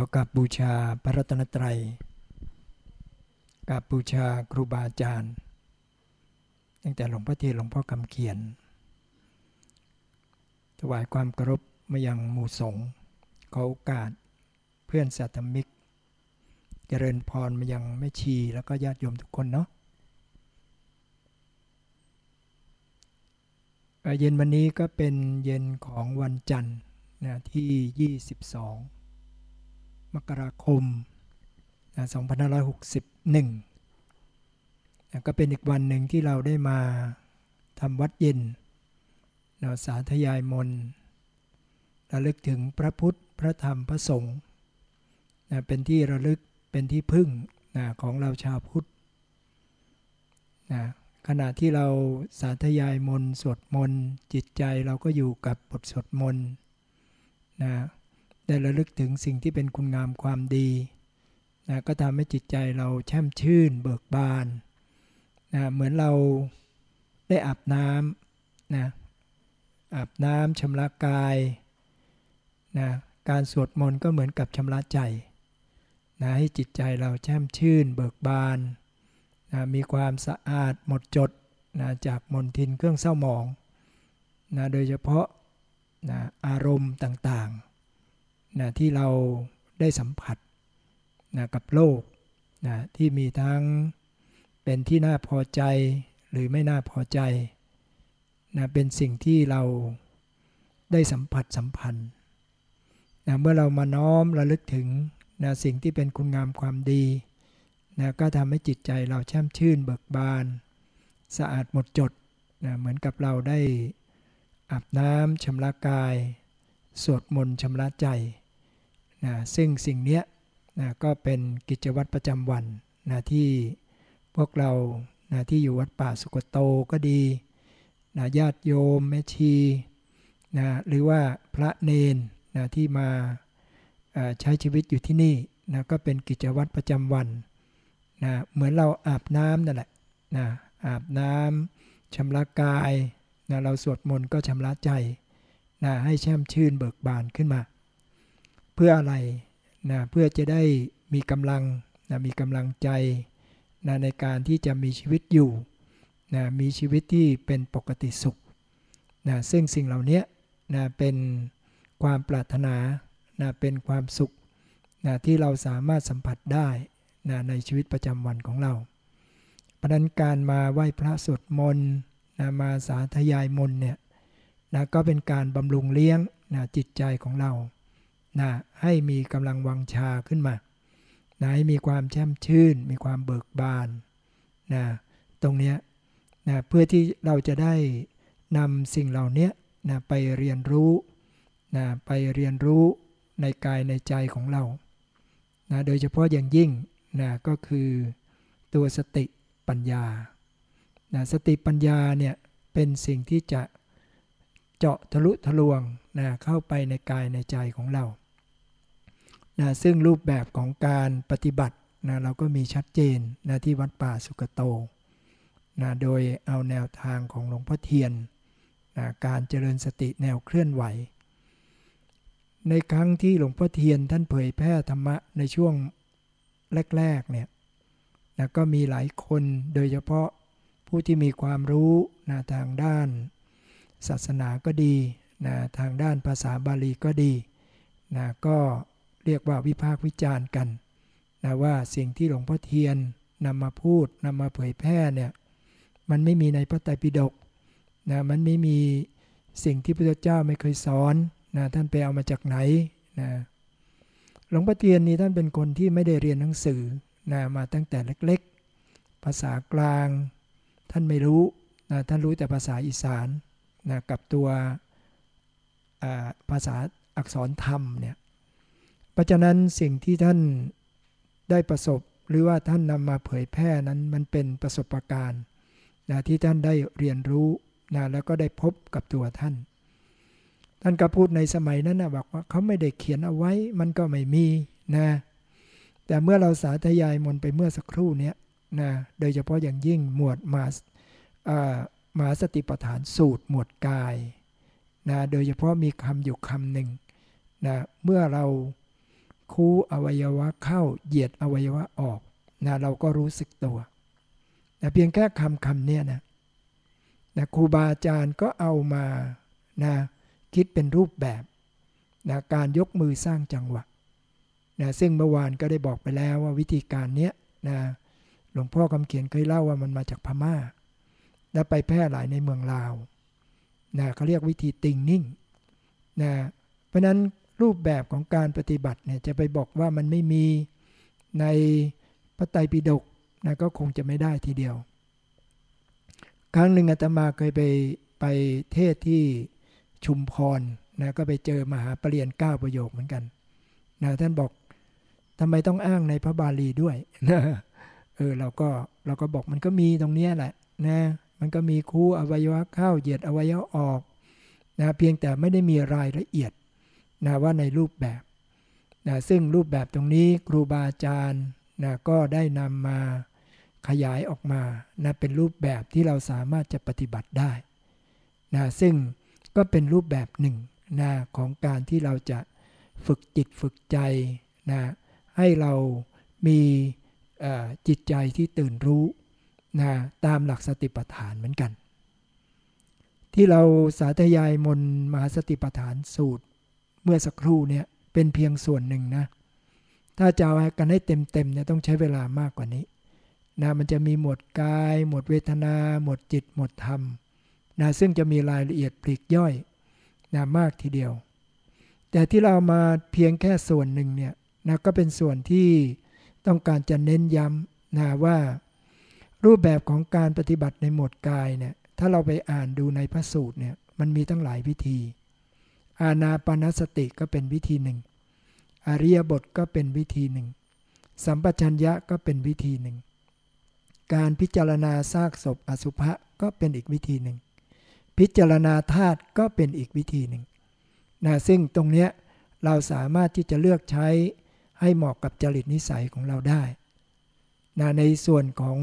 ก็กราบบูชาพระรัตนตรัยกราบบูชาครูบาอาจารย์ ตั้งแต่หลวงพ่อเทียนหลวงพ่อคำเขียน ถวายความเคารพมายังหมู่สงฆ์ขอโอกาสเพื่อนสัตมิก เจริญพรมายังแม่ชีแล้วก็ญาติโยมทุกคนเนาะเย็นวันนี้ก็เป็นเย็นของวันจันทร์นะที่ 22 มกราคมนะ2561นะก็เป็นอีกวันหนึ่งที่เราได้มาทำวัดเย็นนะสาธยายมนระลึกถึงพระพุทธ พระธรรม พระสงฆ์เป็นที่ระลึก เป็นที่พึ่งของเราชาวพุทธนะขณะที่เราสาธยายมนสวดมนจิตใจเราก็อยู่กับบทสวดมนนะ ได้ระลึกถึงสิ่งที่เป็นคุณงามความดีนะก็ทำให้จิตใจเราแช่มชื่นเบิกบานนะเหมือนเราได้อาบน้ำนะอาบน้ำชำระกายนะการสวดมนต์ก็เหมือนกับชำระใจนะให้จิตใจเราแช่มชื่นเบิกบานนะมีความสะอาดหมดจดนะจากมนทินเครื่องเศร้าหมองนะโดยเฉพาะนะอารมณ์ต่างๆ นะที่เราได้สัมผัสนะกับโลกนะที่มีทั้งเป็นที่น่าพอใจหรือไม่น่าพอใจนะเป็นสิ่งที่เราได้สัมผัสสัมพันธ์นะเมื่อเรามาน้อมระลึกถึงนะสิ่งที่เป็นคุณงามความดีนะก็ทำให้จิตใจเราแช่มชื่นเบิกบาน สะอาดหมดจดนะเหมือนกับเราได้อาบน้ำชำระกาย สวดมนต์ชำระใจนะซึ่งสิ่งนี้นะก็เป็นกิจวัตรประจำวันนะที่พวกเรานะที่อยู่วัดป่าสุกโตก็ดีนะญาติโยมแม่ชีนะหรือว่าพระเนนนะที่มาใช้ชีวิตอยู่ที่นี่นะก็เป็นกิจวัตรประจำวันนะเหมือนเราอาบน้ำนั่นแหละนะอาบน้ำชำระกายนะเราสวดมนต์ก็ชำระใจ นะให้แช่มชื่นเบิกบานขึ้นมา เพื่ออะไรนะเพื่อจะได้มีกำลังนะมีกำลังใจนะในการที่จะมีชีวิตอยู่นะมีชีวิตที่เป็นปกติสุขนะซึ่งสิ่งเหล่านี้นะเป็นความปรารถนานะเป็นความสุขนะที่เราสามารถสัมผัสได้นะในชีวิตประจำวันของเราประนั้นการมาไหว้พระสวดมนต์นะมาสาธยายมนต์เนี่ย นะก็เป็นการบำรุงเลี้ยงนะจิตใจของเรานะให้มีกำลังวังชาขึ้นมานะให้มีความแช่มชื่น มีความเบิกบานนะตรงนี้นะเพื่อที่เราจะได้นำสิ่งเหล่านี้นะไปเรียนรู้นะไปเรียนรู้ในกายในใจของเรานะโดยเฉพาะอย่างยิ่งนะก็คือตัวสติปัญญานะสติปัญญาเนี่ยเป็นสิ่งที่จะ เจาะทะลุทะลวงนะเข้าไปในกายในใจของเรานะซึ่งรูปแบบของการปฏิบัตินะเราก็มีชัดเจนนะที่วัดป่าสุกโตนะโดยเอาแนวทางของหลวงพ่อเทียนนะการเจริญสติแนวเคลื่อนไหว ในครั้งที่หลวงพ่อเทียนท่านเผยแพร่ธรรมะในช่วงแรกๆเนี่ยนะก็มีหลายคนโดยเฉพาะผู้ที่มีความรู้นะทางด้าน ศาสนาก็ดีนะทางด้านภาษาบาลีก็ดีนะก็เรียกว่าวิพากษ์วิจารณ์กันนะว่าสิ่งที่หลวงพ่อเทียนนำมาพูดนำมาเผยแพร่เนี่ยมันไม่มีในพระไตรปิฎกนะมันไม่มีสิ่งที่พระเจ้าไม่เคยสอนนะท่านไปเอามาจากไหนนะหลวงพ่อเทียนนี่ท่านเป็นคนที่ไม่ได้เรียนหนังสือนะมาตั้งแต่เล็กๆ ภาษากลาง ท่านไม่รู้นะท่านรู้แต่ภาษาอีสาน นะกับตัวภาษาอักษรธรรมเนี่ยเพราะฉะนั้นสิ่งที่ท่านได้ประสบหรือว่าท่านนำมาเผยแพร่นั้นมันเป็นประสบการณ์นะที่ท่านได้เรียนรู้นะแล้วก็ได้พบกับตัวท่าน ท่านก็พูดในสมัยนั้นนะบอกว่าเขาไม่ได้เขียนเอาไว้มันก็ไม่มีนะแต่เมื่อเราสาธยายมนไปเมื่อสักครู่นี้นะโดยเฉพาะอย่างยิ่งหมวดมา มาสติปัฏฐานสูตรหมวดกายนะโดยเฉพาะมีคำอยู่คำหนึ่งนะเมื่อเราคูอวัยวะเข้าเหยียดอวัยวะออกนะเราก็รู้สึกตัวนะเพียงแค่คำคำนี้นะนะครูบาอาจารย์ก็เอามานะคิดเป็นรูปแบบนะการยกมือสร้างจังหวะนะซึ่งเมื่อวานก็ได้บอกไปแล้วว่าวิธีการนี้นะหลวงพ่อคำเขียนเคยเล่าว่ามันมาจากพมา่า และไปแพร่หลายในเมืองลาวนะเขาเรียกวิธีติงนิ่งนะเพราะนั้นรูปแบบของการปฏิบัติเนี่ยจะไปบอกว่ามันไม่มีในพระไตรปิฎกนะก็คงจะไม่ได้ทีเดียว ครั้งหนึ่งอาตมาเคยไปไปเทศที่ชุมพรนะก็ไปเจอมหาปรริญญาเก้าประโยคเหมือนกันนะท่านบอกทำไมต้องอ้างในพระบาลีด้วยนะเออเราก็เราก็บอกมันก็มีตรงนี้แหละนะ มันก็มีคู่อวัยวะเข้าเหยียดอวัยวะออกนะเพียงแต่ไม่ได้มีรายละเอียดนะว่าในรูปแบบนะซึ่งรูปแบบตรงนี้ครูบาอาจารย์นะก็ได้นำมาขยายออกมานะเป็นรูปแบบที่เราสามารถจะปฏิบัติได้นะซึ่งก็เป็นรูปแบบหนึ่งนะของการที่เราจะฝึกจิตฝึกใจนะให้เรามีจิตใจที่ตื่นรู้ นะตามหลักสติปัฏฐานเหมือนกัน ที่เราสาธยายมนมหาสติปัฏฐานสูตรเมื่อสักครู่เนี่ยเป็นเพียงส่วนหนึ่งนะ ถ้าจะเอากันให้เต็มๆเนี่ยต้องใช้เวลามากกว่านี้นะมันจะมีหมวดกาย หมวดเวทนา หมวดจิต หมวดธรรมนะซึ่งจะมีรายละเอียดปลีกย่อยนะมากทีเดียว แต่ที่เรามาเพียงแค่ส่วนหนึ่งเนี่ยนะก็เป็นส่วนที่ต้องการจะเน้นย้ำนะว่า รูปแบบของการปฏิบัติในหมวดกายเนี่ยถ้าเราไปอ่านดูในพระสูตรเนี่ยมันมีตั้งหลายวิธี อาณาปณสติก็เป็นวิธีหนึ่ง อริยบทก็เป็นวิธีหนึ่ง สัมปชัญญะก็เป็นวิธีหนึ่ง การพิจารณาซากศพอสุภะก็เป็นอีกวิธีหนึ่ง พิจารณาธาตุก็เป็นอีกวิธีหนึ่งนะซึ่งตรงเนี้ยเราสามารถที่จะเลือกใช้ให้เหมาะกับจริตนิสัยของเราได้นะในส่วนของ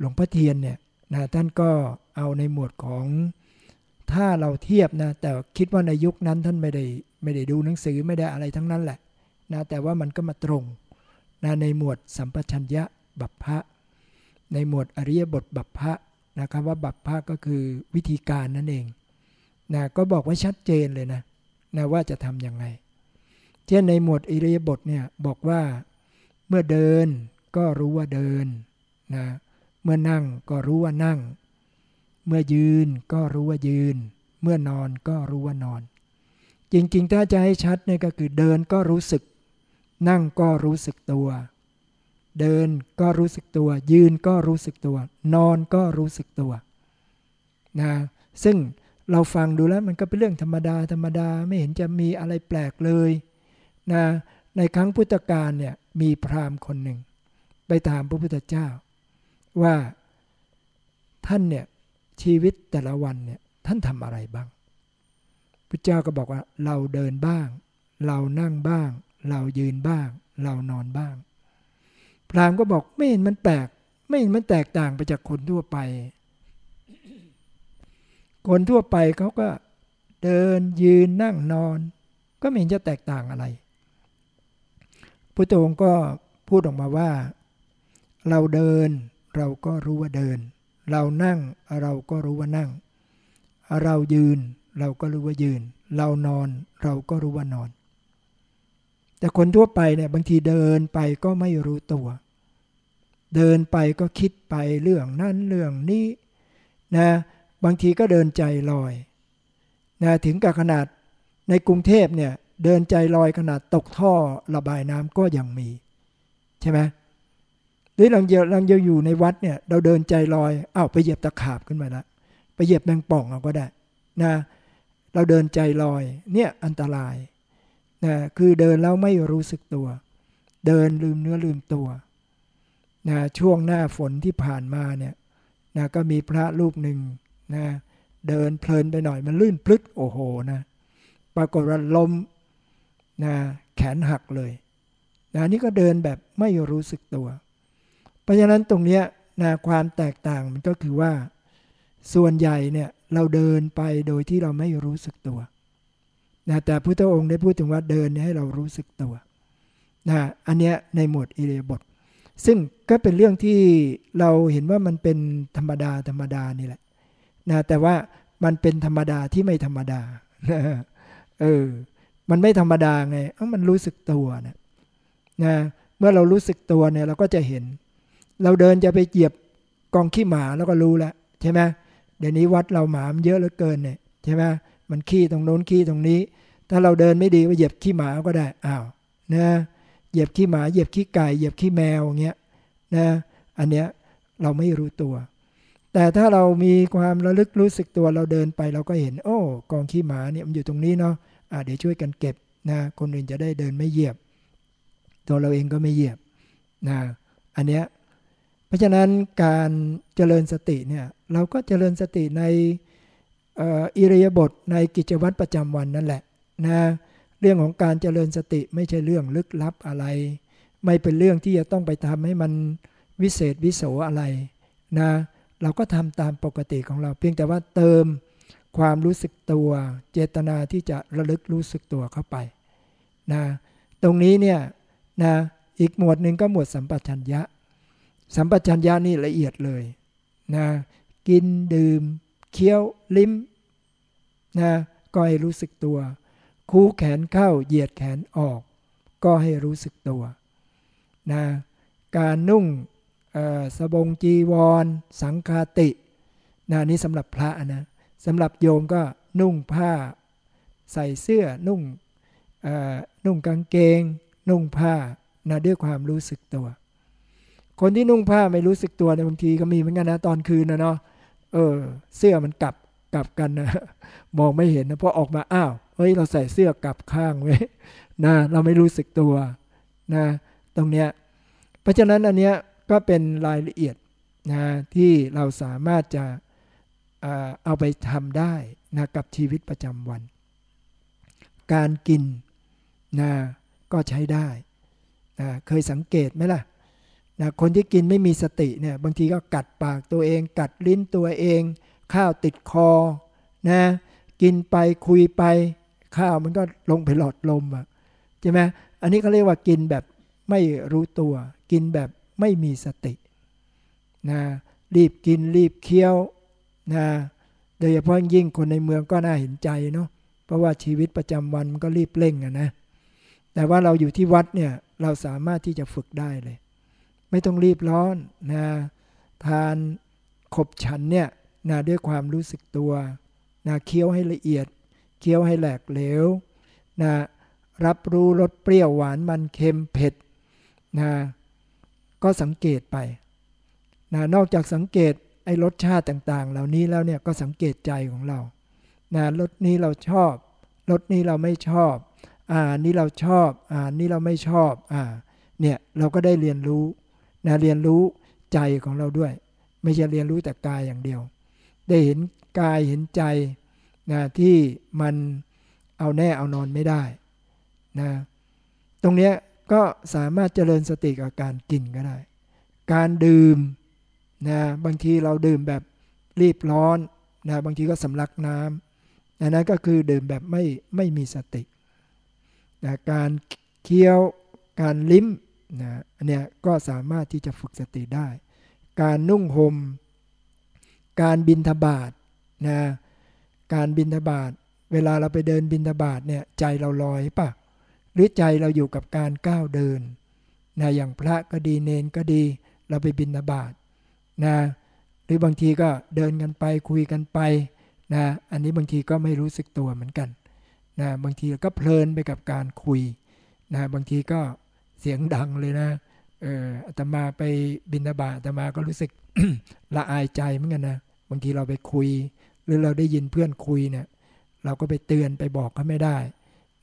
หลวงพ่อเทียนเนี่ยนะท่านก็เอาในหมวดของถ้าเราเทียบนะแต่คิดว่าในยุคนั้นท่านไม่ได้ไม่ได้ดูหนังสือไม่ได้อะไรทั้งนั้นแหละนะแต่ว่ามันก็มาตรงนะในหมวดสัมปชัญญะบัพพะในหมวดอริยบทบัพพะนะครับว่าบัพพะก็คือวิธีการนั่นเองนะก็บอกไว้ชัดเจนเลยนะนะว่าจะทำยังไง เช่นในหมวดอริยบทเนี่ยบอกว่าเมื่อเดินก็รู้ว่าเดินนะ เมื่อนั่งก็รู้ว่านั่ง เมื่อยืนก็รู้ว่ายืน เมื่อนอนก็รู้ว่านอน จริงๆ ถ้าจะให้ชัดเนี่ยก็คือเดินก็รู้สึก นั่งก็รู้สึกตัว เดินก็รู้สึกตัว ยืนก็รู้สึกตัว นอนก็รู้สึกตัวนะซึ่งเราฟังดูแล้วมันก็เป็นเรื่องธรรมดาธรรมดาไม่เห็นจะมีอะไรแปลกเลยนะในครั้งพุทธกาลเนี่ยมีพราหมณ์คนหนึ่ง ไปถามพระพุทธเจ้า ว่าท่านเนี่ยชีวิตแต่ละวันเนี่ยท่านทำอะไรบ้างพระเจ้าก็บอกว่าเราเดินบ้าง เรานั่งบ้าง เรายืนบ้าง เรานอนบ้าง พราหมณ์ก็บอกไม่เห็นมันแปลก ไม่เห็นมันแตกต่างไปจากคนทั่วไป คนทั่วไปเขาก็เดินยืนนั่งนอน ก็ไม่เห็นจะแตกต่างอะไรพุทธองค์ก็พูดออกมาว่า เราเดิน เราก็รู้ว่าเดิน เรานั่งเราก็รู้ว่านั่ง เรายืนเราก็รู้ว่ายืน เรานอนเราก็รู้ว่านอน แต่คนทั่วไปเนี่ยบางทีเดินไปก็ไม่รู้ตัว เดินไปก็คิดไปเรื่องนั้นเรื่องนี้นะบางทีก็เดินใจลอยนะถึงกับขนาดในกรุงเทพเนี่ยเดินใจลอยขนาดตกท่อระบายน้ำก็ยังมี ใช่ไหมห รือเราเยเราอยู่ในวัดเนี่ย เราเดินใจลอยอ้าวไปเหยียบตะขาบขึ้นมาแล้วไปเหยียบแมงป่องเราก็ได้นะเราเดินใจลอยเนี่ยอันตรายนะคือเดินแล้วไม่รู้สึกตัว เดินลืมเนื้อลืมตัวนะช่วงหน้าฝนที่ผ่านมาเนี่ยนะก็มีพระรูปหนึ่งนะเดินเพลินไปหน่อยมันลื่นพลึกโอ้โหนะปรากฏว่าลมนะแขนหักเลยนะนี่ก็เดินแบบไม่รู้สึกตัว ราะฉะนั้นตรงนี้นะความแตกต่างมันก็คือว่า ส่วนใหญ่เนี่ยเราเดินไปโดยที่เราไม่รู้สึกตัวนะแต่พุทธองค์ได้พูดถึงว่าเดินให้เรารู้สึกตัวนะอันเนี้ยในหมวดอิเลียบท ซึ่งก็เป็นเรื่องที่เราเห็นว่ามันเป็นธรรมดาธรรมดานี่แหละนะแต่ว่ามันเป็นธรรมดาที่ไม่ธรรมดาเออมันไม่ธรรมดาไงเออมันรู้สึกตัวนะนะเมื่อเรารู้สึกตัวเนี่ยเราก็จะเห็น เราเดินจะไปเหยียบกองขี้หมาแล้วก็รู้แล้วใช่ไหมเดี๋ยวนี้วัดเราหมามเยอะเหลือเกินเนี่ยใช่ไหมมันขี้ตรงโน้นขี้ตรงนี้ ถ้าเราเดินไม่ดีไปเหยียบขี้หมาก็ได้อ้าวนะเหยียบขี้หมาเหยียบขี้ไก่เหยียบขี้แมวอย่างเงี้ยนะอันเนี้ยเราไม่รู้ตัว แต่ถ้าเรามีความระลึกรู้สึกตัวเราเดินไปเราก็เห็น โอ้กองขี้หมาเนี่ยมันอยู่ตรงนี้เนาะะเดี๋ยวช่วยกันเก็บนะคนอื่นจะได้เดินไม่เหยียบ ตัวเราเองก็ไม่เหยียบนะอันเนี้ย เพราะฉะนั้นการเจริญสติเนี่ยเราก็เจริญสติในอิริยาบถในกิจวัตรประจำวันนั่นแหละนะเรื่องของการเจริญสติไม่ใช่เรื่องลึกลับอะไร ไม่เป็นเรื่องที่จะต้องไปทำให้มันวิเศษวิโสอะไรนะเราก็ทำตามปกติของเรา เพียงแต่ว่าเติมความรู้สึกตัว เจตนาที่จะระลึกรู้สึกตัวเข้าไปนะตรงนี้เนี่ยนะอีกหมวดหนึ่งก็หมวดสัมปชัญญะ สัมปชัญญะนี่ละเอียดเลยนะกินดื่ม เคี้ยวลิ้มนะก็ให้รู้สึกตัว คูแขนเข้าเหยียดแขนออก ก็ให้รู้สึกตัวนะการนุ่งสบงจีวร สังคาตินะนี่สำหรับพระนะสำหรับโยมก็นุ่งผ้า ใส่เสื้อนุ่งนุ่งกางเกง นุ่งผ้านะด้วยความรู้สึกตัว คนที่นุ่งผ้าไม่รู้สึกตัวในบางทีก็มีเหมือนกันนะตอนคืนนะเนาะเออ เสื้อมันกลับกลับกันนะมองไม่เห็นนะพอออกมาอ้าวเฮ้ยเราใส่เสื้อกลับข้างไว้นะเราไม่รู้สึกตัวนะตรงเนี้ยเพราะฉะนั้นอันเนี้ยก็เป็นรายละเอียดนะที่เราสามารถจะเอาไปทำได้นะกับชีวิตประจำวัน การกินนะก็ใช้ได้นะเคยสังเกตไหมล่ะ นะคนที่กินไม่มีสติเนี่ยบางทีก็กัดปากตัวเอง กัดลิ้นตัวเอง ข้าวติดคอนะกินไปคุยไป ข้าวมันก็ลงไปหลอดลมอะใช่ไหมอันนี้เขาเรียกว่ากินแบบไม่รู้ตัว กินแบบไม่มีสตินะรีบกินรีบเคี้ยวนะโดยเฉพาะยิ่งคนในเมืองก็น่าเห็นใจเนาะเพราะว่าชีวิตประจำวันมันก็รีบเร่งอะนะแต่ว่าเราอยู่ที่วัดเนี่ยเราสามารถที่จะฝึกได้เลย ไม่ต้องรีบร้อนนะทานขบฉันเนี่ยนะด้วยความรู้สึกตัวนะเคี้ยวให้ละเอียด เคี้ยวให้แหลกเหลวนะรับรู้รสเปรี้ยวหวานมันเค็มเผ็ดนะก็สังเกตไปนะนอกจากสังเกตไอ้รสชาติต่าง ๆ เหล่านี้แล้วเนี่ยก็สังเกตใจของเรานะรสนี้เราชอบรสนี้เราไม่ชอบอ่านี่เราชอบอ่านี่เราไม่ชอบอ่าเนี่ยเราก็ได้เรียนรู้ นะเรียนรู้ใจของเราด้วย ไม่ใช่เรียนรู้แต่กายอย่างเดียว ได้เห็นกายเห็นใจนะที่มันเอาแน่เอานอนไม่ได้นะตรงนี้ก็สามารถเจริญสติกับการกินก็ได้ การดื่มนะบางทีเราดื่มแบบรีบร้อนนะบางทีก็สำลักน้ำนนั้นก็คือดื่มแบบไม่ไม่มีสตินะการเคี้ยวการลิ้ม นะอันเนี้ยก็สามารถที่จะฝึกสติได้ การนุ่งหม่มการบินทบาทนะการบินทบาทเวลาเราไปเดินบินทบาทเนี่ยใจเราลอยปะหรือใจเราอยู่กับการก้าวเดินนะอย่างพระก็ดีเนนก็ดีเราไปบินทบาทนะหรือบางทีก็เดินกันไปคุยกันไปนะอันนี้บางทีก็ไม่รู้สึกตัวเหมือนกันนะบางทีก็เพลินไปกับการคุยนะบางทีก็ เสียงดังเลยนะเอออาตมาไปบินาบาอาตมาก็รู้สึกละอายใจเหมือนกันนะบางทีเราไปคุย หรือเราได้ยินเพื่อนคุยเนี่ยเราก็ไปเตือนไปบอกเขาไม่ได้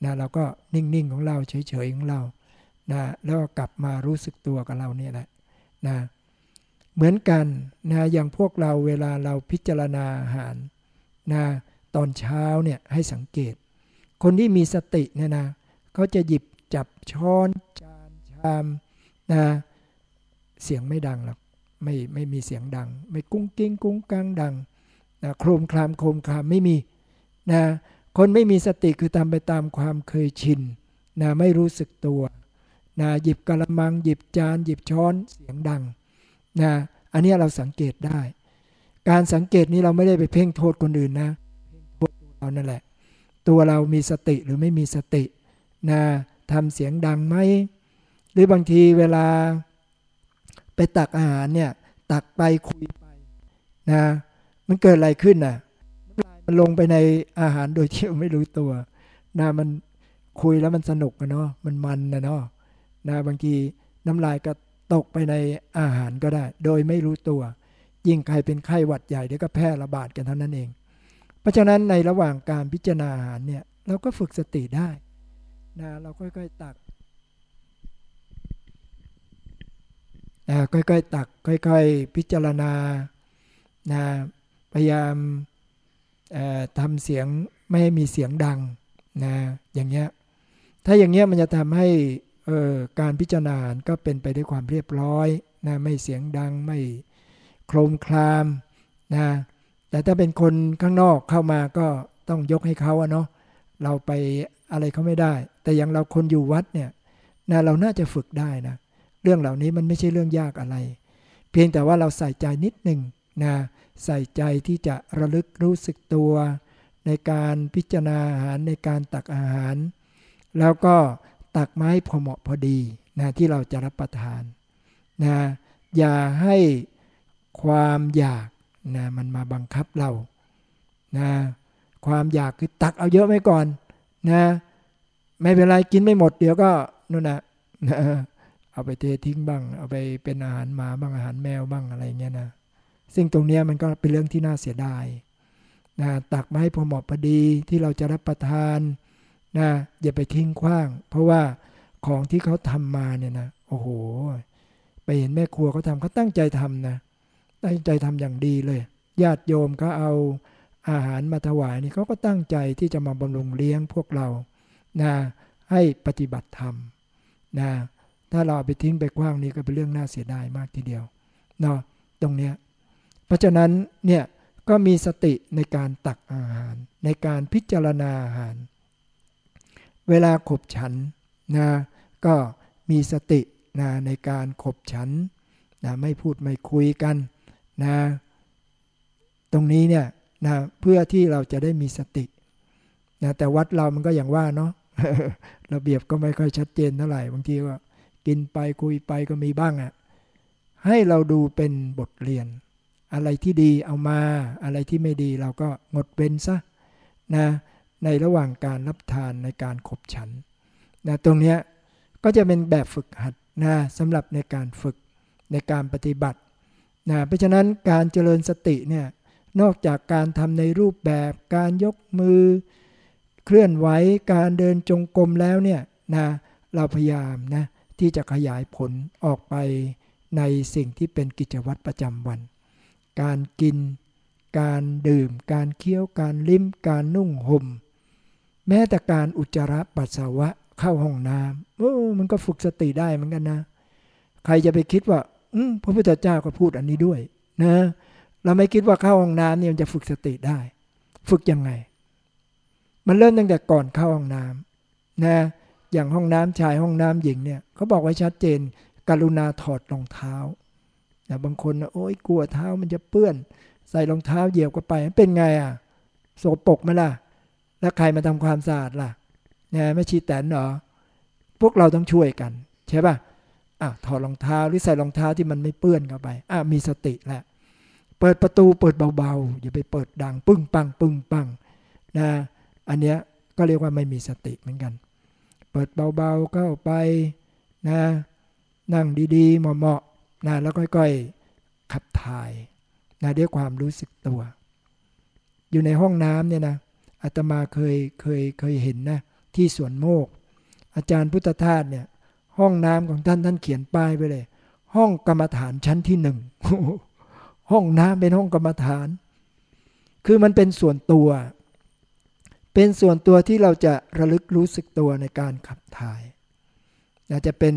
นะเราก็นิ่งๆของเราเฉยๆของเรานะแล้วกกลับมารู้สึกตัวกับเราเนี่ยแหละนะเหมือนกันนะอย่างพวกเราเวลาเราพิจารณาอาหารนะตอนเช้าเนี่ยให้สังเกต คนที่มีสติเนี่ยนะเขาจะหยิบจับช้อนจานชามนะเสียงไม่ดังหรอกไม่ไม่มีเสียงดัง ไม่กุ้งกิ้งกุ้งกังดังนะโครมคลามโครมคลามไม่มีนะคนไม่มีสติคือทำไปตามความเคยชินนะไม่รู้สึกตัวนะหยิบกระมัง หยิบจาน หยิบช้อนเสียงดังนะอันนี้เราสังเกตได้ การสังเกตนี้เราไม่ได้ไปเพ่งโทษคนอื่นนะโทษตัวเรานั่นแหละ ตัวเรามีสติหรือไม่มีสตินะทำเสียงดังไหม รือบางทีเวลาไปตักอาหารเนี่ยตักไปคุยไปนะมันเกิดอะไรขึ้นน่ะมันลงไปในอาหารโดยที่ไม่รู้ตัวนะมันคุยแล้วมันสนุกนะเนาะมันมันนะเนาะนะบางทีน้ำลายก็ตกไปในอาหารก็ได้ โดยไม่รู้ตัว ยิ่งใครเป็นไข้หวัดใหญ่เดี๋ยวก็แพร่ระบาดกันเท่านั้นเอง เพราะฉะนั้นในระหว่างการพิจารณาอาหารเนี่ยเราก็ฝึกสติได้นะเราค่อยๆตัก นะค่อยๆ ตักค่อย ๆ พิจารณานะพยายามทำเสียงไม่ให้มีเสียงดังนะอย่างเงี้ยถ้าอย่างเงี้ยมันจะทำให้การพิจารณาก็เป็นไปด้วยความเรียบร้อยนะไม่เสียงดังไม่โครมคลามนะแต่ถ้าเป็นคนข้างนอกเข้ามาก็ต้องยกให้เขาอะเนาะเราไปอะไรเขาไม่ได้ แต่อย่างเราคนอยู่วัดเนี่ยนะเราน่าจะฝึกได้นะ เรื่องเหล่านี้มันไม่ใช่เรื่องยากอะไร เพียงแต่ว่าเราใส่ใจนิดหนึ่งนะใส่ใจที่จะระลึกรู้สึกตัว ในการพิจารณาอาหารในการตักอาหาร แล้วก็ตักไม้พอเหมาะพอดีนะที่เราจะรับประทานนะอย่าให้ความอยากนะมันมาบังคับเรานะความอยากคือตักเอาเยอะไว้ก่อนนะไม่เป็นไรกินไม่หมดเดี๋ยวก็นู่นนะ เอาไปเททิ้งบ้าง เอาไปเป็นอาหารหมาบ้างอาหารแมวบ้างอะไรเงี้ยนะซึ่งตรงนี้มันก็เป็นเรื่องที่น่าเสียดายนะตักมาให้พอเหมาะพอดีที่เราจะรับประทานนะอย่าไปทิ้งขว้าง เพราะว่าของที่เขาทำมาเนี่ยนะโอ้โห ไปเห็นแม่ครัวเขาทำเขาตั้งใจทำนะตั้งใจทำอย่างดีเลย ญาติโยมเขาเอาอาหารมาถวายนี่เขาก็ตั้งใจที่จะมาบำรุงเลี้ยงพวกเรานะให้ปฏิบัติธรรมนะ ถ้าเราไปทิ้งไปกว้างนี่ก็เป็นเรื่องน่าเสียดายมากทีเดียวเนาะตรงเนี้ยเพราะฉะนั้นเนี่ยก็มีสติในการตักอาหาร ในการพิจารณาอาหาร เวลาขบฉันนะก็มีสตินะในการขบฉันนะไม่พูดไม่คุยกันนะตรงนี้เนี่ยนะเพื่อที่เราจะได้มีสตินะแต่วัดเรามันก็อย่างว่าเนาะระเบียบก็ไม่ค่อยชัดเจนเท่าไหร่บางทีก็ กินไปคุยไปก็มีบ้างอะ่ะให้เราดูเป็นบทเรียน อะไรที่ดีเอามาอะไรที่ไม่ดีเราก็งดเว้นซะนะในระหว่างการรับทานในการขบฉันนะตรงนี้ก็จะเป็นแบบฝึกหัดนะสำหรับในการฝึกในการปฏิบัตินะเพราะฉะนั้นการเจริญสติเนี่ยนอกจากการทำในรูปแบบการยกมือ เคลื่อนไหวการเดินจงกรมแล้วเนี่ยนะเราพยายามนะ ที่จะขยายผลออกไปในสิ่งที่เป็นกิจวัตรประจำวัน การกิน การดื่ม การเคี้ยว การลิ้ม การนุ่งห่ม แม้แต่การอุจจาระปัสสาวะเข้าห้องน้ำโอ้มันก็ฝึกสติได้เหมือนกันนะ ใครจะไปคิดว่าพระพุทธเจ้าก็พูดอันนี้ด้วยนะเราไม่คิดว่าเข้าห้องน้ำเนี่ยมันจะฝึกสติได้ ฝึกยังไง มันเริ่มตั้งแต่ก่อนเข้าห้องน้ำนะ อย่างห้องน้ำชายห้องน้ำหญิงเนี่ยเขาบอกไว้ชัดเจน กรุณาถอดรองเท้านะบางคนโอ้ยกลัวเท้ามันจะเปื้อน ใส่รองเท้าเหยียบก็ไปเป็นไงอะโสปกไหมล่ะ แล้วใครมาทำความสะอาดล่ะเนี่ยไม่ชีแตนเหรอพวกเราต้องช่วยกัน ใช่ป่ะอะถอดรองเท้าหรือใส่รองเท้าที่มันไม่เปื้อนเข้าไปอะมีสติแหล้วเปิดประตูเปิดเบาๆ อย่าไปเปิดดังปึ้งปังปึ้งปังนะอันเนี้ยก็เรียกว่าไม่มีสติเหมือนกัน ปิดเบาๆเข้าไปนะนั่งดีๆเหมาะๆนะแล้วค่อยๆขับถ่ายนะด้วยความรู้สึกตัว อยู่ในห้องน้ำเนี่ยนะอาตมาเคยเคยเคยเห็นนะที่สวนโมก อาจารย์พุทธทาสเนี่ย ห้องน้ำของท่านท่านเขียนป้ายไปเลย ห้องกรรมฐานชั้นที่หนึ่งห้องน้ำเป็นห้องกรรมฐาน คือมันเป็นส่วนตัว เป็นส่วนตัวที่เราจะระลึกรู้สึกตัวในการขับถ่ายอาจจะเป็น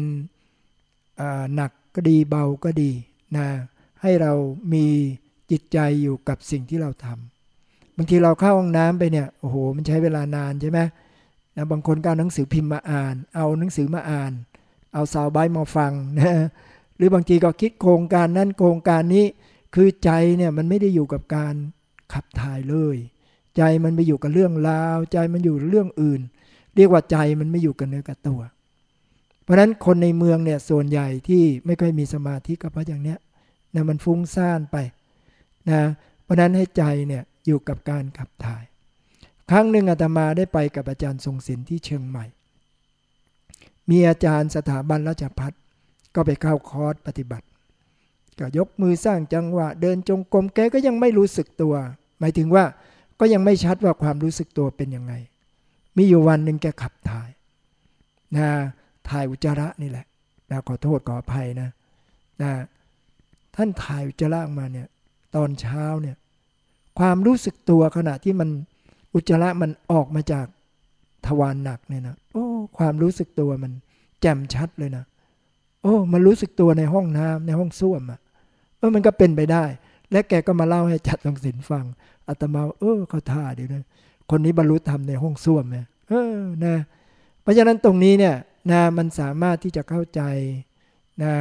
หนักก็ดีเบาก็ดีนะให้เรามีจิตใจอยู่กับสิ่งที่เราทำบางทีเราเข้าห้องน้ำไปเนี่ยโอ้โห มันใช้เวลานานใช่ไหมนะบางคนก็เอาหนังสือพิมพ์มาอ่าน เอาหนังสือมาอ่าน เอาสาวใบมาฟังนะหรือบางทีก็คิดโครงการนั้นโครงการนี้คือใจเนี่ยมันไม่ได้อยู่กับการขับถ่ายเลย ใจมันไปอยู่กับเรื่องราว ใจมันอยู่เรื่องอื่น เรียกว่าใจมันไม่อยู่กับเนื้อกับตัว เพราะฉะนั้นคนในเมืองเนี่ยส่วนใหญ่ที่ไม่ค่อยมีสมาธิก็เพราะอย่างเนี้ยนะมันฟุ้งซ่านไปนะเพราะนั้นให้ใจเนี่ยอยู่กับการขับถ่าย ครั้งหนึ่งอาตมาได้ไปกับอาจารย์ทรงศิลป์ที่เชียงใหม่ มีอาจารย์สถาบันราชพัฒก็ไปเข้าคอร์สปฏิบัติ ก็ยกมือสร้างจังหวะ เดินจงกรมแกก็ยังไม่รู้สึกตัว หมายถึงว่า ก็ยังไม่ชัดว่าความรู้สึกตัวเป็นยังไง มีอยู่วันหนึ่งแกขับถ่ายนะถ่ายอุจจาระนี่แหละนะขอโทษขออภัยนะนะท่านถ่ายอุจจาระออกมาเนี่ย ตอนเช้าเนี่ย ความรู้สึกตัวขณะที่มันอุจจาระมันออกมาจากทวารหนักเนี่ยนะโอ้ ความรู้สึกตัวมัน แจ่มชัดเลยนะโอ้ มันรู้สึกตัวในห้องน้ำในห้องส้วมอะเออมันก็เป็นไปได้ และแกก็มาเล่าให้จัดทรงศิลฟังอาตมาเออเขาท่าดีนะคนนี้บรรลุธรรมในห้องส้วมเนี่ยเออนะเพราะฉะนั้นตรงนี้เนี่ยนะมันสามารถที่จะเข้าใจนะ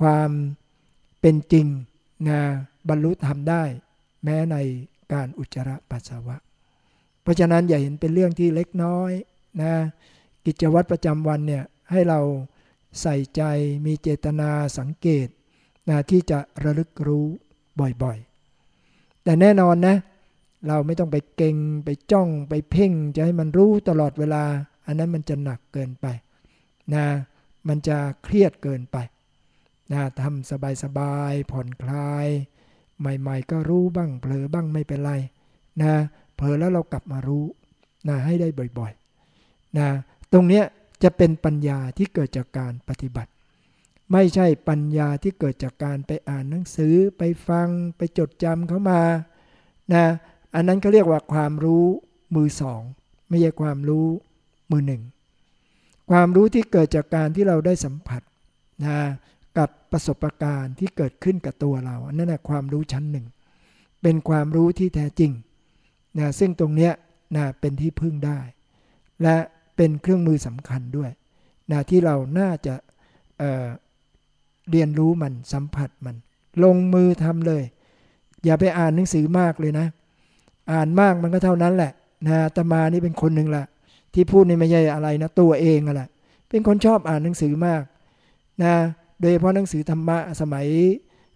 ความเป็นจริงนะบรรลุธรรมได้ แม้ในการอุจจาระปัสสาวะ เพราะฉะนั้นอย่าเห็นเป็นเรื่องที่เล็กน้อยนะกิจวัตรประจำวันเนี่ยให้เราใส่ใจมีเจตนาสังเกตนะที่จะระลึกรู้ บ่อยๆ แต่แน่นอนนะ เราไม่ต้องไปเก่งไปจ้องไปเพ่ง จะให้มันรู้ตลอดเวลา อันนั้นมันจะหนักเกินไปนะมันจะเครียดเกินไปนะทำสบายๆผ่อนคลาย ใหม่ๆ ก็รู้บ้างเผลอบ้างไม่เป็นไรนะเผลอแล้วเรากลับมารู้นะให้ได้บ่อยๆนะตรงเนี้ยจะเป็นปัญญาที่เกิดจากการปฏิบัติ ไม่ใช่ปัญญาที่เกิดจากการไปอ่านหนังสือไปฟังไปจดจำเขามานะอันนั้นเขาเรียกว่าความรู้มือสอง ไม่ใช่ความรู้มือหนึ่ง ความรู้ที่เกิดจากการที่เราได้สัมผัสนะกับประสบการณ์ที่เกิดขึ้นกับตัวเราอันนั้นนะความรู้ชั้นหนึ่ง เป็นความรู้ที่แท้จริงนะซึ่งตรงนี้นะเป็นที่พึ่งได้ และเป็นเครื่องมือสำคัญด้วยนะที่เราน่าจะ เรียนรู้มันสัมผัสมัน ลงมือทำเลย อย่าไปอ่านหนังสือมากเลยนะ อ่านมากมันก็เท่านั้นแหละนะตมานี่เป็นคนหนึ่งละที่พูดนี่ไม่ใช่อะไรนะ ตัวเองอะแหละเป็นคนชอบอ่านหนังสือมากนะโดยเฉพาะหนังสือธรรมะสมัย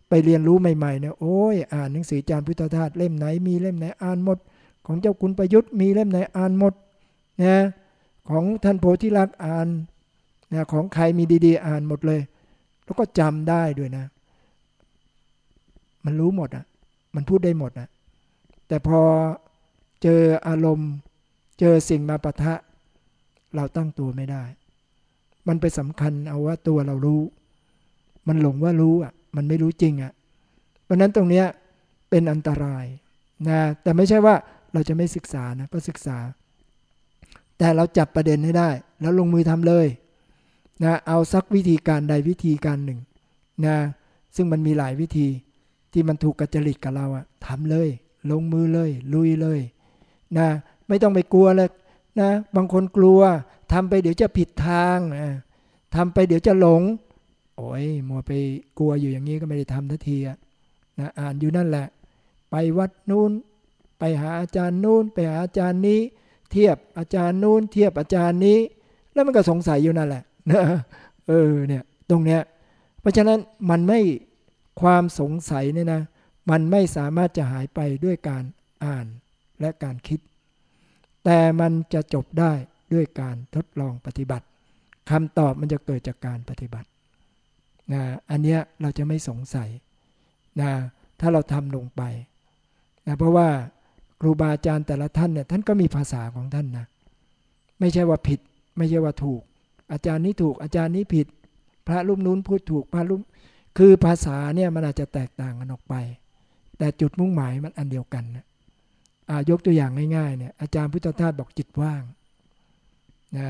ไปเรียนรู้ใหม่ๆเนี่ยโอ้ยอ่านหนังสือจารย์พุทธทาสเล่มไหนมีเล่มไหนอ่านหมด ของเจ้าคุณประยุทธ์มีเล่มไหนอ่านหมดนะของท่านโพธิลักษ์อ่านนะของใครมีดี ๆ อ่านหมดเลย แล้วก็จำได้ด้วยนะ มันรู้หมดอะ มันพูดได้หมดอะ แต่พอเจออารมณ์ เจอสิ่งมาปะทะ เราตั้งตัวไม่ได้ มันไปสำคัญเอาว่าตัวเรารู้ มันหลงว่ารู้อะ มันไม่รู้จริงอะ เพราะนั้นตรงเนี้ยเป็นอันตรายนะแต่ไม่ใช่ว่าเราจะไม่ศึกษานะก็ศึกษา แต่เราจับประเด็นให้ได้ แล้วลงมือทำเลย นะเอาสักวิธีการใดวิธีการหนึ่งนะซึ่งมันมีหลายวิธีที่มันถูกกระจริตกับเราอะทำเลย ลงมือเลย ลุยเลยนะไม่ต้องไปกลัวเลยนะบางคนกลัวทำไปเดี๋ยวจะผิดทางนะทำไปเดี๋ยวจะหลง โอ้ยมัวไปกลัวอยู่อย่างนี้ก็ไม่ได้ทำทันทีอะนะอ่านอยู่นั่นแหละ ไปวัดนู้น ไปหาอาจารย์นู้น ไปหาอาจารย์นี้ เทียบอาจารย์นู้น เทียบอาจารย์นี้ แล้วมันก็สงสัยอยู่นั่นแหละ นะเออเนี่ยตรงเนี้ยเพราะฉะนั้นมันไม่ความสงสัยเนี่ยนะ มันไม่สามารถจะหายไปด้วยการอ่านและการคิด แต่มันจะจบได้ด้วยการทดลองปฏิบัติคำตอบมันจะเกิดจากการปฏิบัตินะอันเนี้ยเราจะไม่สงสัยนะถ้าเราทำลงไปนะเพราะว่าครูบาอาจารย์แต่ละท่านเนี่ยท่านก็มีภาษาของท่านนะ ไม่ใช่ว่าผิด ไม่ใช่ว่าถูก อาจารย์นี้ถูกอาจารย์นี้ผิด พระรูปนู้นพูดถูกพระรูปคือภาษาเนี่ยมันอาจจะแตกต่างกันออกไป แต่จุดมุ่งหมายมันอันเดียวกันนะยกตัวอย่างง่ายๆเนี่ยอาจารย์พุทธทาสบอกจิตว่างนะ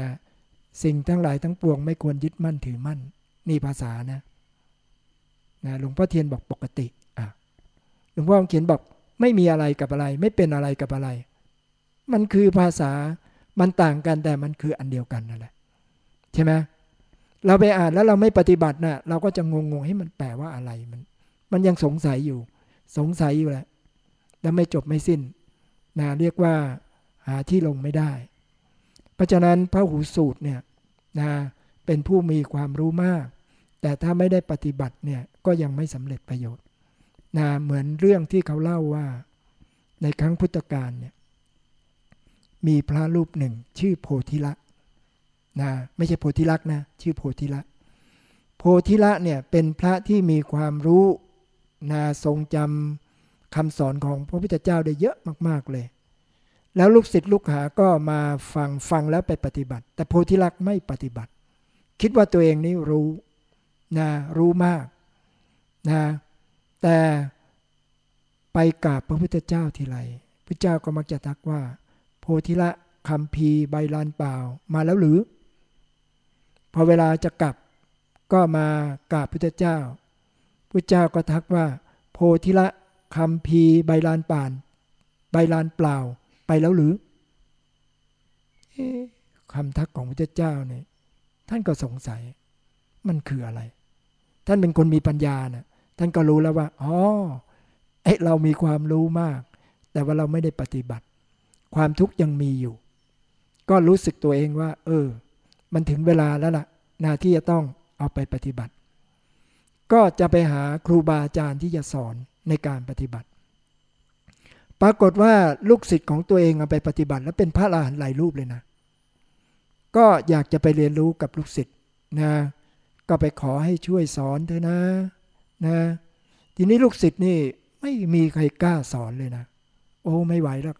สิ่งทั้งหลายทั้งปวงไม่ควรยึดมั่นถือมั่น นี่ภาษานะนะหลวงพ่อเทียนบอกปกติอะหลวงพ่อเขียนบอกไม่มีอะไรกับอะไร ไม่เป็นอะไรกับอะไร มันคือภาษามันต่างกันแต่มันคืออันเดียวกันนั่นแหละ ใช่ไหมเราไปอ่านแล้วเราไม่ปฏิบัตินะ่ะ เราก็จะงงงให้มันแปลว่าอะไรมัน มันยังสงสัยอยู่ สงสัยอยู่แหละ แล้วไม่จบไม่สิ้นนะเรียกว่าหาที่ลงไม่ได้ เพราะฉะนั้นพระหูสูตรเนี่ยนะเป็นผู้มีความรู้มาก แต่ถ้าไม่ได้ปฏิบัติเนี่ยก็ยังไม่สำเร็จประโยชน์นะเหมือนเรื่องที่เขาเล่าว่า ในครั้งพุทธกาลเนี่ยมีพระรูปหนึ่งชื่อโพธิละ นะไม่ใช่โพธิลักษ์นะชื่อโพธิละโพธิละเนี่ยเป็นพระที่มีความรู้นะทรงจำคำสอนของพระพุทธเจ้าได้เยอะมาก ๆเลย แล้วลูกศิษย์ลูกหาก็มาฟังฟังแล้วไปปฏิบัติ แต่โพธิลักษ์ไม่ปฏิบัติ คิดว่าตัวเองนี่รู้นะรู้มากนะแต่ไปกราบพระพุทธเจ้าทีไรพระเจ้าก็มักจะทักว่า โพธิละคำพีใบลานเปล่ามาแล้วหรือ พอเวลาจะกลับก็มากราบพุทธเจ้าพระเจ้าก็ทักว่า โพธิละคำพีใบลานป่าน ใบลานเปล่าไปแล้วหรือคำทักของพระเจ้าเนี่ยท่านก็สงสัย มันคืออะไร ท่านเป็นคนมีปัญญานะ่ะท่านก็รู้แล้วว่าอ๋อเอ้เรามีความรู้มาก แต่ว่าเราไม่ได้ปฏิบัติ ความทุกข์ยังมีอยู่ ก็รู้สึกตัวเองว่า เออ มันถึงเวลาแล้วละ่ะนาที่จะต้องเอาไปปฏิบัติ ก็จะไปหาครูบาอาจารย์ที่จะสอนในการปฏิบัติ ปรากฏว่าลูกศิษย์ของตัวเองเอาไปปฏิบัติ แล้วเป็นพระอรหันต์หลายรูปเลยนะ ก็อยากจะไปเรียนรู้กับลูกศิษย์นะก็ไปขอให้ช่วยสอนเธอนะนะทีนี้ลูกศิษย์นี่ไม่มีใครกล้าสอนเลยนะ โอ้ไม่ไหวแล้ว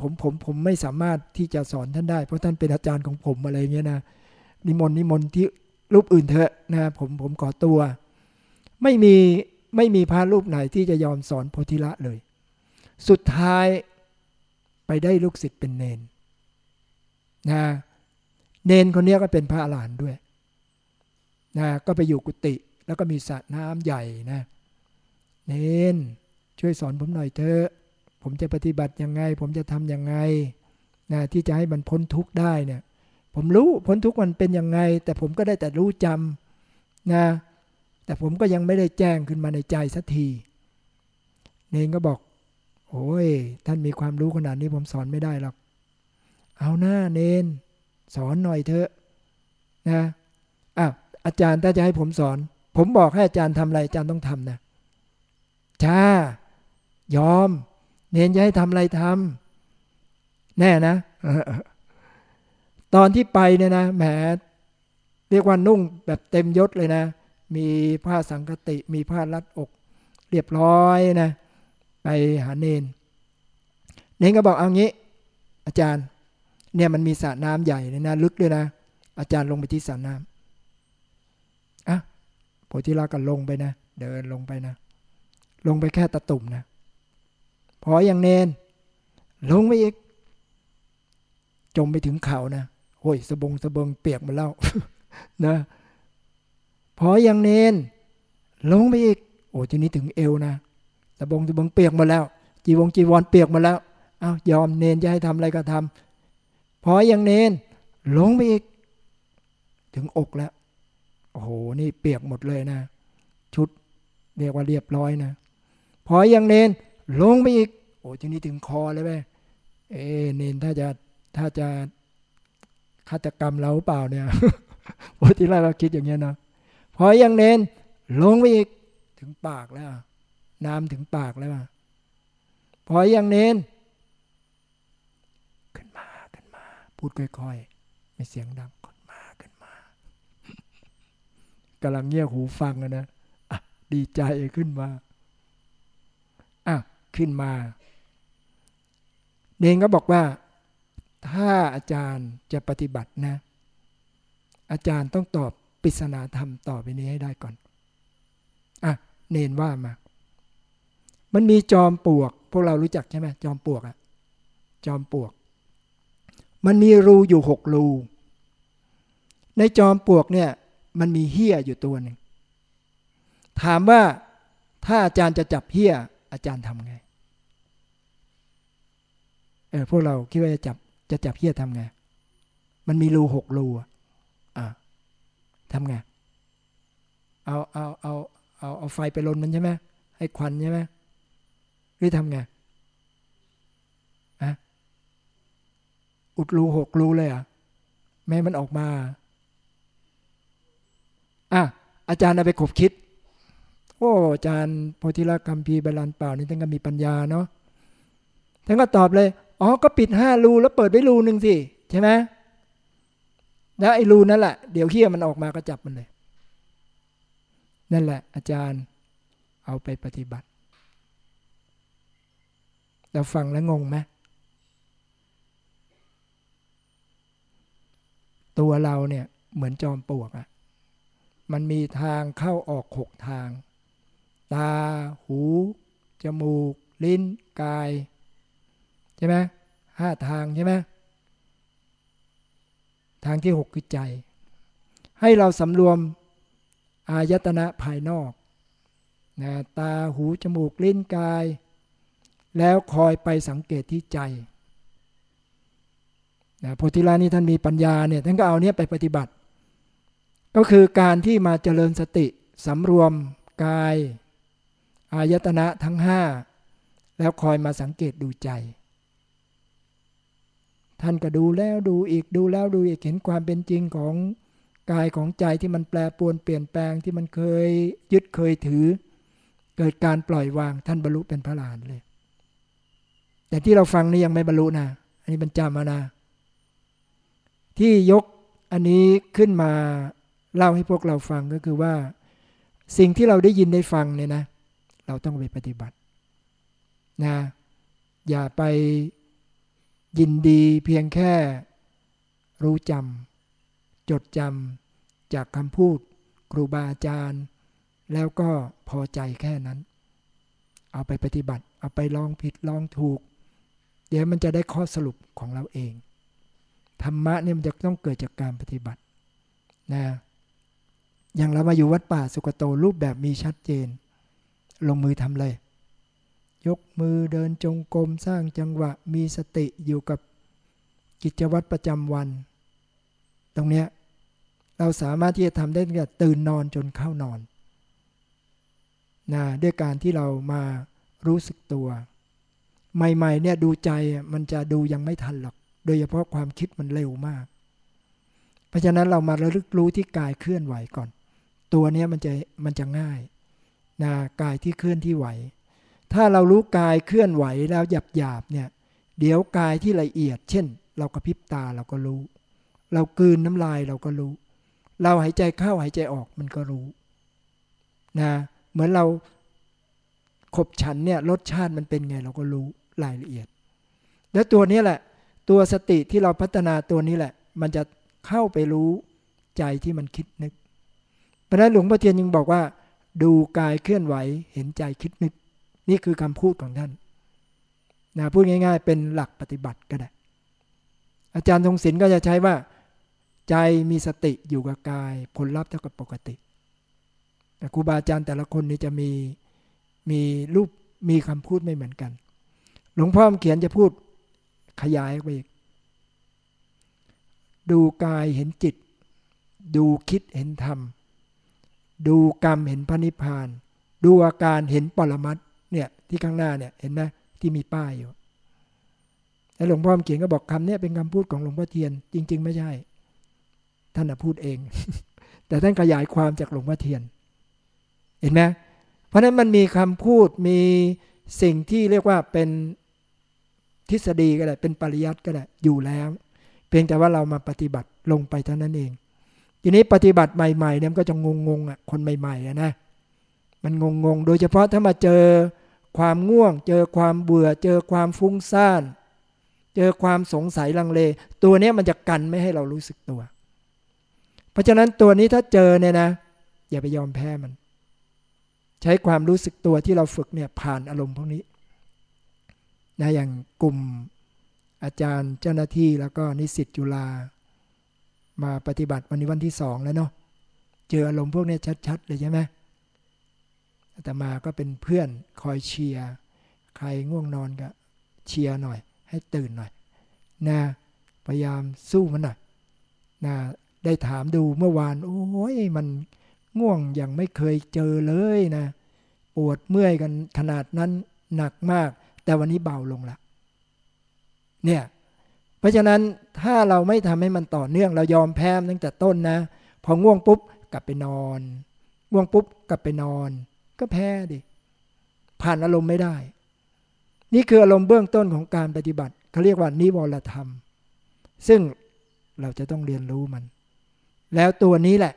ผมผมผมไม่สามารถที่จะสอนท่านได้ เพราะท่านเป็นอาจารย์ของผมอะไรเงี้ยนะนิมนต์นิมนต์ที่รูปอื่นเถอะนะผมผมขอตัว ไม่มีไม่มีพระรูปไหนที่จะยอมสอนโพธิละเลย สุดท้ายไปได้ลูกศิษย์เป็นเนนนะเนนคนนี้ก็เป็นพระอรหันต์ด้วยนะก็ไปอยู่กุฏิแล้วก็มีสระน้ำใหญ่นะ เนนช่วยสอนผมหน่อยเถอะ ผมจะปฏิบัติยังไง ผมจะทำยังไงนะที่จะให้มันพ้นทุกข์ได้เนี่ย ผมรู้พ้นทุกข์มันเป็นยังไง แต่ผมก็ได้แต่รู้จำนะ แต่ผมก็ยังไม่ได้แจ้งขึ้นมาในใจสักทีเนนก็บอกโอ้ย ท่านมีความรู้ขนาดนี้ผมสอนไม่ได้หรอก เอาหน้าเนน สอนหน่อยเถอะนะอะอาจารย์ถ้าจะให้ผมสอน ผมบอกให้อาจารย์ทำอะไรอาจารย์ต้องทำนะจ้ายอม เนนจะให้ทำอะไรทำแน่นะ ตอนที่ไปเนี่ยนะแหมเรียกว่านุ่งแบบเต็มยศเลยนะ มีผ้าสังกติ มีผ้ารัดอก เรียบร้อยนะ ไปหาเนน เนนก็บอกเอางี้ อาจารย์ เนี่ยมันมีสระน้ำใหญ่เลยนะ ลึกด้วยนะ อาจารย์ลงไปที่สระน้ำอะโพธิลาก็ลงไปนะ เดินลงไปนะ ลงไปแค่ตะตุ่มนะ พออย่างเนน ลงไปอีก จมไปถึงเขานะโอ้ยสบงสบงเปียกมาแล้วนะพออย่างเนน ลงไปอีก โอ้ทีนี้ถึงเอวนะสบงสบงเปียกมาแล้ว จีวงจีวรเปียกมาแล้วเอายอมเนนจะให้ทำอะไรก็ทำพออย่างเนน ลงไปอีก ถึงอกแล้ว โอ้โห นี่เปียกหมดเลยนะ ชุดเรียกว่าเรียบร้อยนะ พออยังเนน ลงไปอีก อ้ทีนี้ถึงคอเลยไหมเอเนนถ้าจะถ้าจะฆาตกรรมเราเปล่าเนี่ยโอ้ทีแรกเราคิดอย่างเงี้ยนะพอยังเนนลงไปอีกถึงปากแล้ว น้ำถึงปากแล้วพอยังเนนขึ้นมาขึ้นมา พูดค่อยๆไม่เสียงดังขึ้นมาขึ้นมากำลังเงี่ยหูฟังนะะดีใจขึ้นมาอะขึ้นมา เนงก็บอกว่า ถ้าอาจารย์จะปฏิบัตินะ อาจารย์ต้องตอบปริศนาธรรมต่อไปนี้ให้ได้ก่อน อะ เนนว่ามา มันมีจอมปลวก พวกเรารู้จักใช่ไหมจอมปลวกอะจอมปลวก มันมีรูอยู่หกรู ในจอมปลวกเนี่ย มันมีเหี้ยอยู่ตัวหนึ่งถามว่าถ้าอาจารย์จะจับเหี้ยอาจารย์ทำไง เออพวกเราคิดว่าจะจับจะจับเฮี้ยทำไง มันมีรูหกรูอะทำไง เอาเอาเอาเอาเอาไฟไปลนมันใช่ไหมให้ควันใช่ไหมหรือทำไงอะอุดรูหกรูเลยอะแม่มันออกมาอะอาจารย์เอาไปขบคิด โอ้อาจารย์โพธิละกัมพีบาลานเปล่านี่ท่านก็มีปัญญาเนาะท่านก็ตอบเลย อ๋อ ก็ปิดห้ารูแล้วเปิดไว้รูหนึ่งสิ ใช่ไหมแล้วไอ้รูนั่นแหละ เดี๋ยวเขี้ยมันออกมาก็จับมันเลย นั่นแหละ อาจารย์เอาไปปฏิบัติ เราฟังแล้วงงไหมตัวเราเนี่ยเหมือนจอมปลวกอะมันมีทางเข้าออกหกทาง ตา หู จมูก ลิ้น กาย ใช่ไหมห้าทางใช่ไหมทางที่หกคือใจ ให้เราสำรวมอายตนะภายนอกนะตาหูจมูกลิ้นกาย แล้วคอยไปสังเกตที่ใจนะโพธิลานี่ท่านมีปัญญาเนี่ยท่านก็เอาเนี้ยไปปฏิบัติ ก็คือการที่มาเจริญสติสำรวมกาย อายตนะทั้งห้าแล้วคอยมาสังเกตดูใจ ท่านก็ดูแล้วดูอีกดูแล้วดูอีกเห็นความเป็นจริงของกายของใจที่มันแปรปรวนเปลี่ยนแปลงที่มันเคยยึดเคยถือ เกิดการปล่อยวางท่านบรรลุเป็นพระลานเลย แต่ที่เราฟังนี่ยังไม่บรรลุนะอันนี้มันจำมานะที่ยกอันนี้ขึ้นมาเล่าให้พวกเราฟังก็คือว่า สิ่งที่เราได้ยินได้ฟังเนี่ยนะ เราต้องไปปฏิบัตินะอย่าไป ยินดีเพียงแค่รู้จำจดจำจากคำพูด ครูบาอาจารย์ แล้วก็พอใจแค่นั้น เอาไปปฏิบัติ เอาไปลองผิดลองถูก เดี๋ยวมันจะได้ข้อสรุปของเราเอง ธรรมะเนี่ยมันจะต้องเกิดจากการปฏิบัตินะอย่างเรามาอยู่วัดป่าสุกโตรูปแบบมีชัดเจน ลงมือทำเลย ยกมือเดินจงกรมสร้างจังหวะมีสติอยู่กับกิจวัตรประจำวัน ตรงเนี้ยเราสามารถที่จะทำได้ตั้งแต่ตื่นนอนจนเข้านอนนะด้วยการที่เรามารู้สึกตัว ใหม่ๆเนี่ยดูใจมันจะดูยังไม่ทันหรอก โดยเฉพาะความคิดมันเร็วมาก เพราะฉะนั้นเรามาระลึกรู้ที่กายเคลื่อนไหวก่อน ตัวนี้มันจะมันจะง่ายนะกายที่เคลื่อนที่ไหว ถ้าเรารู้กายเคลื่อนไหวแล้วหยาบหยาบเนี่ยเดี๋ยวกายที่ละเอียด เช่น เรากระพริบตาเราก็รู้ เรากืนน้ำลายเราก็รู้ เราหายใจเข้าหายใจออกมันก็รู้นะเหมือนเราขบฉันเนี่ยรสชาติมันเป็นไงเราก็รู้รายละเอียด แล้วตัวนี้แหละ ตัวสติที่เราพัฒนาตัวนี้แหละ มันจะเข้าไปรู้ใจที่มันคิดนึกเพราะนั้นหลวงพ่อเทียนยังบอกว่า ดูกายเคลื่อนไหวเห็นใจคิดนึก นี่คือคำพูดของท่านนะพูดง่าย ๆ เป็นหลักปฏิบัติก็ได้ อาจารย์ทรงศิลป์ก็จะใช้ว่า ใจมีสติอยู่กับกาย ผลลัพธ์เท่ากับปกติครูบาอาจารย์แต่ละคนนี่จะมีมีรูปมีคำพูดไม่เหมือนกัน หลวงพ่อเขียนจะพูดขยายไปอีก ดูกายเห็นจิต ดูคิดเห็นธรรม ดูกรรมเห็นพระนิพพาน ดูอาการเห็นปรมัตเนี่ย ที่ข้างหน้าเนี่ยเห็นไหมที่มีป้ายอยู่แล้วหลวงพ่อเขียนก็บอกคำนี้เป็นคำพูดของหลวงพ่อเทียน จริง ๆ ไม่ใช่ ท่านพูดเอง แต่ท่านขยายความจากหลวงพ่อเทียน เห็นไหมเพราะนั้นมันมีคำพูดมีสิ่งที่เรียกว่าเป็นทฤษฎีก็ได้เป็นปริยัติก็ได้อยู่แล้ว เพียงแต่ว่าเรามาปฏิบัติลงไปเท่านั้นเอง ทีนี้ปฏิบัติใหม่ๆเนี่ยมันก็จะงงๆอะคนใหม่ๆนะมันงงๆ โดยเฉพาะถ้ามาเจอ ความง่วง เจอความเบื่อ เจอความฟุ้งซ่าน เจอความสงสัยลังเล ตัวนี้มันจะกันไม่ให้เรารู้สึกตัว เพราะฉะนั้นตัวนี้ถ้าเจอเนี่ยนะ อย่าไปยอมแพ้มัน ใช้ความรู้สึกตัวที่เราฝึกเนี่ยผ่านอารมณ์พวกนี้นะอย่างกลุ่มอาจารย์เจ้าหน้าที่แล้วก็นิสิตจุฬามาปฏิบัติวันนี้วันที่สองแล้วเนาะเจออารมณ์พวกนี้ชัด ๆ เลยใช่ไหม แต่มาก็เป็นเพื่อนคอยเชียร์ใครง่วงนอนก็เชียร์หน่อย ให้ตื่นหน่อยนะพยายามสู้มันหน่อยนะได้ถามดูเมื่อวาน โอ้ยมันง่วงอย่างไม่เคยเจอเลยนะ ปวดเมื่อยกันขนาดนั้นหนักมาก แต่วันนี้เบาลงละเนี่ยเพราะฉะนั้นถ้าเราไม่ทำให้มันต่อเนื่องเรายอมแพ้ตั้งแต่ต้นนะ พอง่วงปุ๊บกลับไปนอน ง่วงปุ๊บกลับไปนอน ก็แพ้ดิผ่านอารมณ์ไม่ได้ นี่คืออารมณ์เบื้องต้นของการปฏิบัติเขาเรียกว่านิวรธรรม ซึ่งเราจะต้องเรียนรู้มัน แล้วตัวนี้แหละ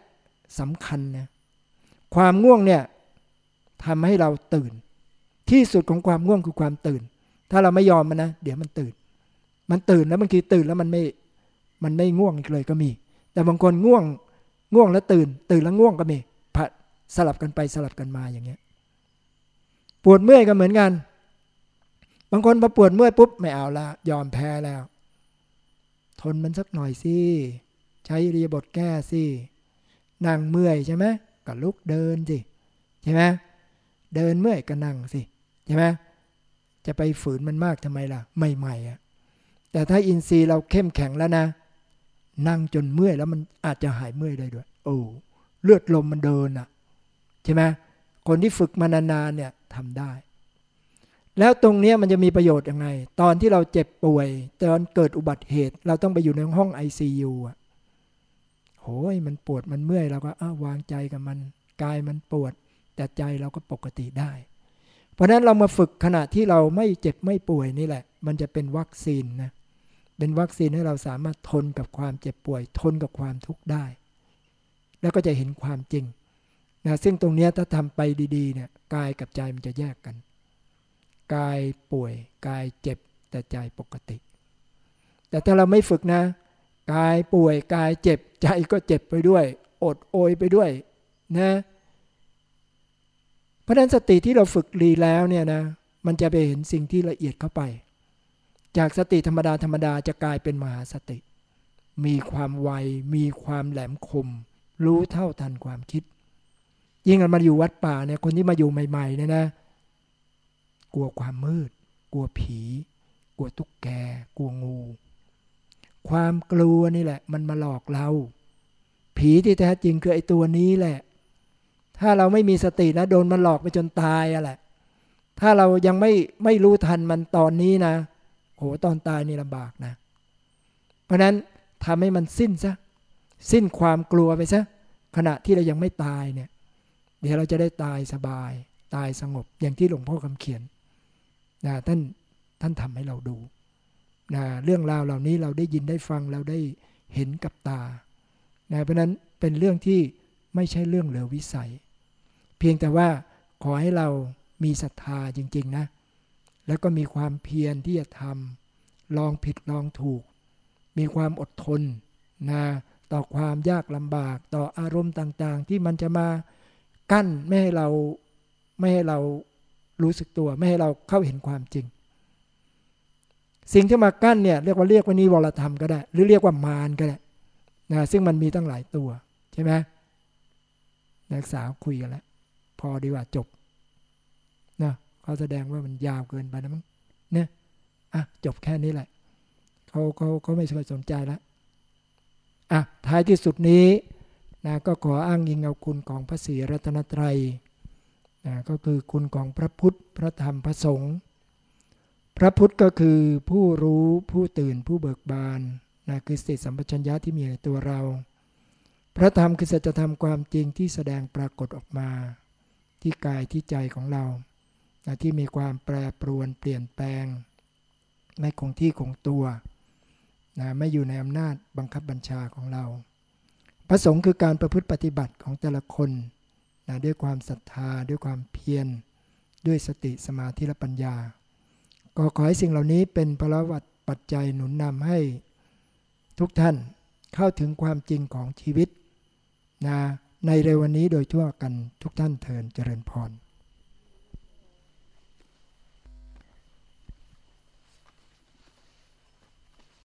สำคัญนะความง่วงเนี่ยทำให้เราตื่น ที่สุดของความง่วงคือความตื่น ถ้าเราไม่ยอมมันนะเดี๋ยวมันตื่น มันตื่นแล้วบางทีตื่นแล้วมันไม่มันไม่ง่วงอีกเลยก็มี แต่บางคนง่วงง่วงแล้วตื่น ตื่นแล้วง่วงก็มี สลับกันไปสลับกันมาอย่างเงี้ย ปวดเมื่อยก็เหมือนกัน บางคนพอปวดเมื่อยปุ๊บไม่เอาละยอมแพ้แล้ว ทนมันสักหน่อยสิใช้รีบทแก้สินั่งเมื่อยใช่ไหมก็ลุกเดินสิใช่ไหมเดินเมื่อยก็นั่งสิใช่ไหมจะไปฝืนมันมากทำไมล่ะ ใหม่ๆอะแต่ถ้าอินทรีย์เราเข้มแข็งแล้วนะ นั่งจนเมื่อยแล้วมันอาจจะหายเมื่อยได้ด้วย โอ้เลือดลมมันเดินอะ ใช่ไหมคนที่ฝึกมานานๆเนี่ยทำได้ แล้วตรงนี้มันจะมีประโยชน์ยังไง ตอนที่เราเจ็บป่วยตอนเกิดอุบัติเหตุ เราต้องไปอยู่ในห้อง ICU อะโหยมันปวดมันเมื่อยเราก็วางใจกับมันกายมันปวด แต่ใจเราก็ปกติได้ เพราะนั้นเรามาฝึกขณะที่เราไม่เจ็บไม่ป่วยนี่แหละ มันจะเป็นวัคซีนนะเป็นวัคซีนให้เราสามารถทนกับความเจ็บป่วย ทนกับความทุกข์ได้ แล้วก็จะเห็นความจริง นะซึ่งตรงนี้ถ้าทำไปดีๆเนี่ยกายกับใจมันจะแยกกัน กายป่วยกายเจ็บแต่ใจปกติ แต่ถ้าเราไม่ฝึกนะ กายป่วยกายเจ็บใจก็เจ็บไปด้วย อดโอยไปด้วยนะเพราะนั้นสติที่เราฝึกรีแล้วเนี่ยนะมันจะไปเห็นสิ่งที่ละเอียดเข้าไป จากสติธรรมดาธรรมดาจะกลายเป็นมหาสติ มีความไวมีความแหลมคม รู้เท่าทันความคิด ยิ่งมันมาอยู่วัดป่าเนี่ย คนที่มาอยู่ใหม่ๆเนี่ยนะ กลัวความมืด กลัวผี กลัวตุ๊กแก กลัวงู ความกลัวนี่แหละ มันมาหลอกเรา ผีที่แท้จริงคือไอ้ตัวนี้แหละ ถ้าเราไม่มีสตินะโดนมันหลอกไปจนตายอะแหละ ถ้าเรายังไม่ไม่รู้ทันมันตอนนี้นะโอ้ตอนตายนี่ลำบากนะ เพราะนั้นทำให้มันสิ้นซะสิ้นความกลัวไปซะขณะที่เรายังไม่ตายเนี่ย เดี๋ยวเราจะได้ตายสบาย ตายสงบอย่างที่หลวงพ่อคำเขียนนะท่านท่านทำให้เราดูนะเรื่องราวเหล่านี้เราได้ยินได้ฟังเราได้เห็นกับตานะเพราะนั้นเป็นเรื่องที่ไม่ใช่เรื่องเหลือวิสัย เพียงแต่ว่าขอให้เรามีศรัทธาจริง ๆ นะ แล้วก็มีความเพียรที่จะทำลองผิดลองถูก มีความอดทนนะต่อความยากลำบากต่ออารมณ์ต่างๆ ที่มันจะมา กั้นไม่ให้เราไม่ให้เรารู้สึกตัว ไม่ให้เราเข้าเห็นความจริง สิ่งที่มากั้นเนี่ยเรียกว่าเรียกว่านิวรธรรมก็ได้ หรือเรียกว่ามารก็ได้นะซึ่งมันมีตั้งหลายตัวใช่ไหมนักศึกษาคุยกันแล้ว พอดีกว่าจบนะเขาแสดงว่ามันยาวเกินไปนะมั้งเนี่ยอะจบแค่นี้แหละเขาเขาเขาไม่สนใจแล้วอะท้ายที่สุดนี้ นะก็ขออ้างอิงเอาคุณของพระศรีรัตนตรัยนะก็คือคุณของพระพุทธพระธรรมพระสงฆ์พระพุทธก็คือผู้รู้ผู้ตื่นผู้เบิกบานนะคือสติสัมปชัญญะที่มีในตัวเรา พระธรรมคือสัจธรรมความจริงที่แสดงปรากฏออกมา ที่กายที่ใจของเรานะที่มีความแปรปรวนเปลี่ยนแปลง ไม่คงที่คงตัวนะไม่อยู่ในอำนาจบังคับบัญชาของเรา พระสงฆ์คือการประพฤติปฏิบัติของแต่ละคนนะด้วยความศรัทธา ด้วยความเพียร ด้วยสติสมาธิและปัญญา ก็ขอให้สิ่งเหล่านี้เป็นพลวัตปัจจัยหนุนนำให้ทุกท่านเข้าถึงความจริงของชีวิตนะในเร็ววันนี้โดยทั่วกันทุกท่านเทินเจริญพร